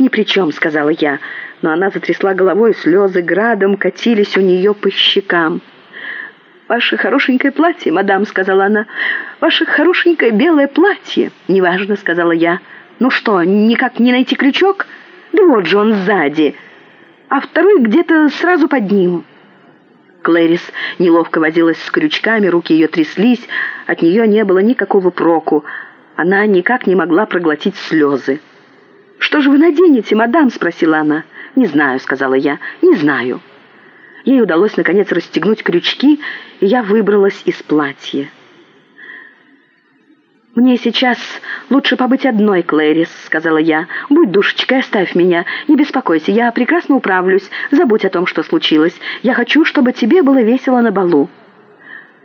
ни при чем», — сказала я. Но она затрясла головой, слезы градом катились у нее по щекам. «Ваше хорошенькое платье, мадам», — сказала она. «Ваше хорошенькое белое платье». «Неважно», — сказала я. «Ну что, никак не найти крючок?» «Да вот же он сзади, а второй где-то сразу под ним». Клэрис неловко возилась с крючками, руки ее тряслись, от нее не было никакого проку. Она никак не могла проглотить слезы. «Что же вы наденете, мадам?» — спросила она. «Не знаю», — сказала я, — «не знаю». Ей удалось, наконец, расстегнуть крючки, и я выбралась из платья. «Мне сейчас лучше побыть одной, Клэрис», — сказала я. «Будь душечкой, оставь меня. Не беспокойся, я прекрасно управлюсь. Забудь о том, что случилось. Я хочу, чтобы тебе было весело на балу».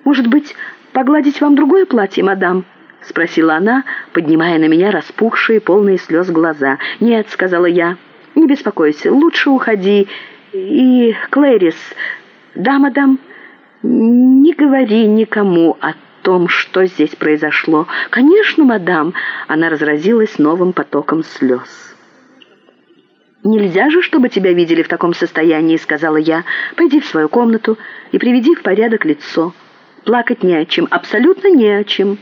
«Может быть, погладить вам другое платье, мадам?» — спросила она, поднимая на меня распухшие, полные слез глаза. «Нет», — сказала я, — «не беспокойся, лучше уходи. И, Клэрис...» «Да, мадам?» «Не говори никому о том, что здесь произошло». «Конечно, мадам!» Она разразилась новым потоком слез. «Нельзя же, чтобы тебя видели в таком состоянии», — сказала я. «Пойди в свою комнату и приведи в порядок лицо. Плакать не о чем, абсолютно не о чем».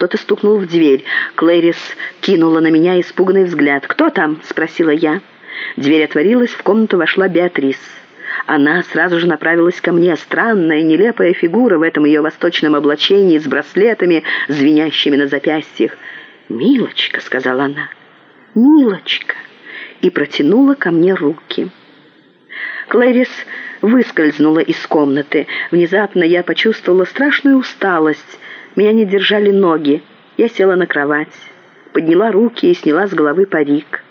Кто-то стукнул в дверь. Клэрис кинула на меня испуганный взгляд. «Кто там?» — спросила я. Дверь отворилась, в комнату вошла Беатрис. Она сразу же направилась ко мне, странная, нелепая фигура в этом ее восточном облачении с браслетами, звенящими на запястьях. «Милочка», — сказала она, — «милочка», и протянула ко мне руки. Клэрис выскользнула из комнаты. Внезапно я почувствовала страшную усталость. Меня не держали ноги. Я села на кровать, подняла руки и сняла с головы парик.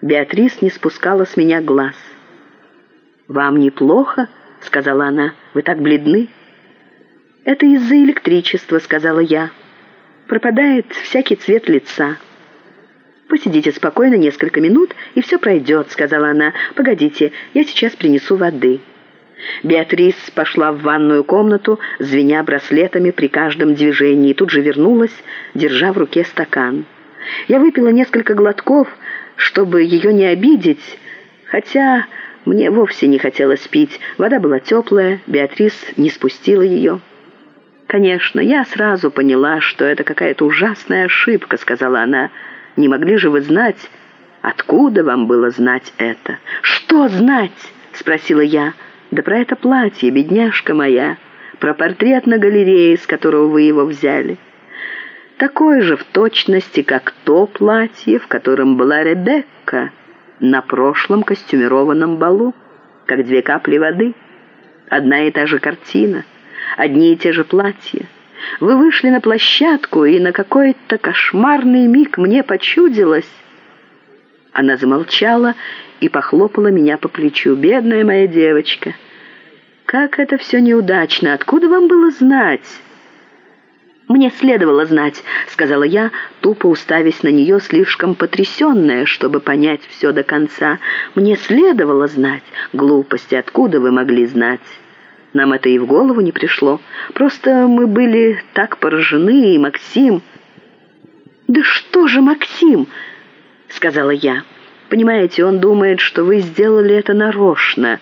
Беатрис не спускала с меня глаз. «Вам неплохо?» — сказала она. «Вы так бледны?» «Это из-за электричества», — сказала я. «Пропадает всякий цвет лица». «Посидите спокойно несколько минут, и все пройдет», — сказала она. «Погодите, я сейчас принесу воды». Беатрис пошла в ванную комнату, звеня браслетами при каждом движении, и тут же вернулась, держа в руке стакан. Я выпила несколько глотков, чтобы ее не обидеть, хотя мне вовсе не хотелось пить. Вода была теплая, Беатрис не спустила ее. «Конечно, я сразу поняла, что это какая-то ужасная ошибка», — сказала она. «Не могли же вы знать, откуда вам было знать это?» «Что знать?» — спросила я. «Да про это платье, бедняжка моя, про портрет на галерее, с которого вы его взяли» такое же в точности, как то платье, в котором была Ребекка на прошлом костюмированном балу, как две капли воды. Одна и та же картина, одни и те же платья. Вы вышли на площадку, и на какой-то кошмарный миг мне почудилось. Она замолчала и похлопала меня по плечу. «Бедная моя девочка! Как это все неудачно! Откуда вам было знать?» «Мне следовало знать», — сказала я, тупо уставясь на нее, слишком потрясенная, чтобы понять все до конца. «Мне следовало знать. Глупости, откуда вы могли знать?» Нам это и в голову не пришло. Просто мы были так поражены, и Максим... «Да что же Максим?» — сказала я. «Понимаете, он думает, что вы сделали это нарочно.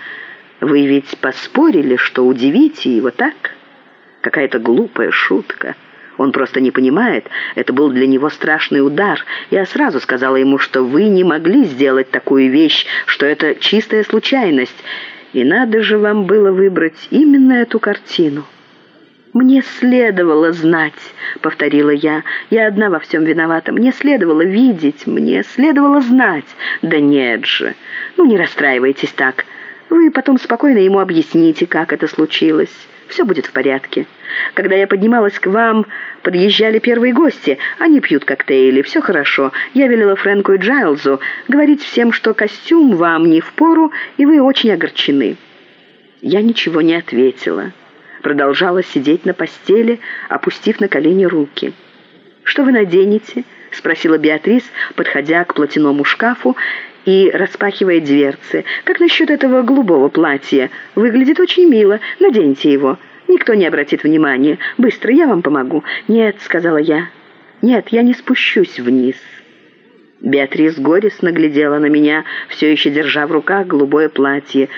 Вы ведь поспорили, что удивите его, так? Какая-то глупая шутка». Он просто не понимает. Это был для него страшный удар. Я сразу сказала ему, что вы не могли сделать такую вещь, что это чистая случайность. И надо же вам было выбрать именно эту картину. «Мне следовало знать», — повторила я. «Я одна во всем виновата. Мне следовало видеть, мне следовало знать». «Да нет же! Ну, не расстраивайтесь так. Вы потом спокойно ему объясните, как это случилось». Все будет в порядке. Когда я поднималась к вам, подъезжали первые гости. Они пьют коктейли, все хорошо. Я велела Фрэнку и Джайлзу говорить всем, что костюм вам не в пору, и вы очень огорчены». Я ничего не ответила. Продолжала сидеть на постели, опустив на колени руки. «Что вы наденете?» — спросила Беатрис, подходя к платяному шкафу и распахивая дверцы. «Как насчет этого голубого платья? Выглядит очень мило. Наденьте его. Никто не обратит внимания. Быстро, я вам помогу». «Нет», — сказала я. «Нет, я не спущусь вниз». Беатрис горестно глядела на меня, все еще держа в руках голубое платье.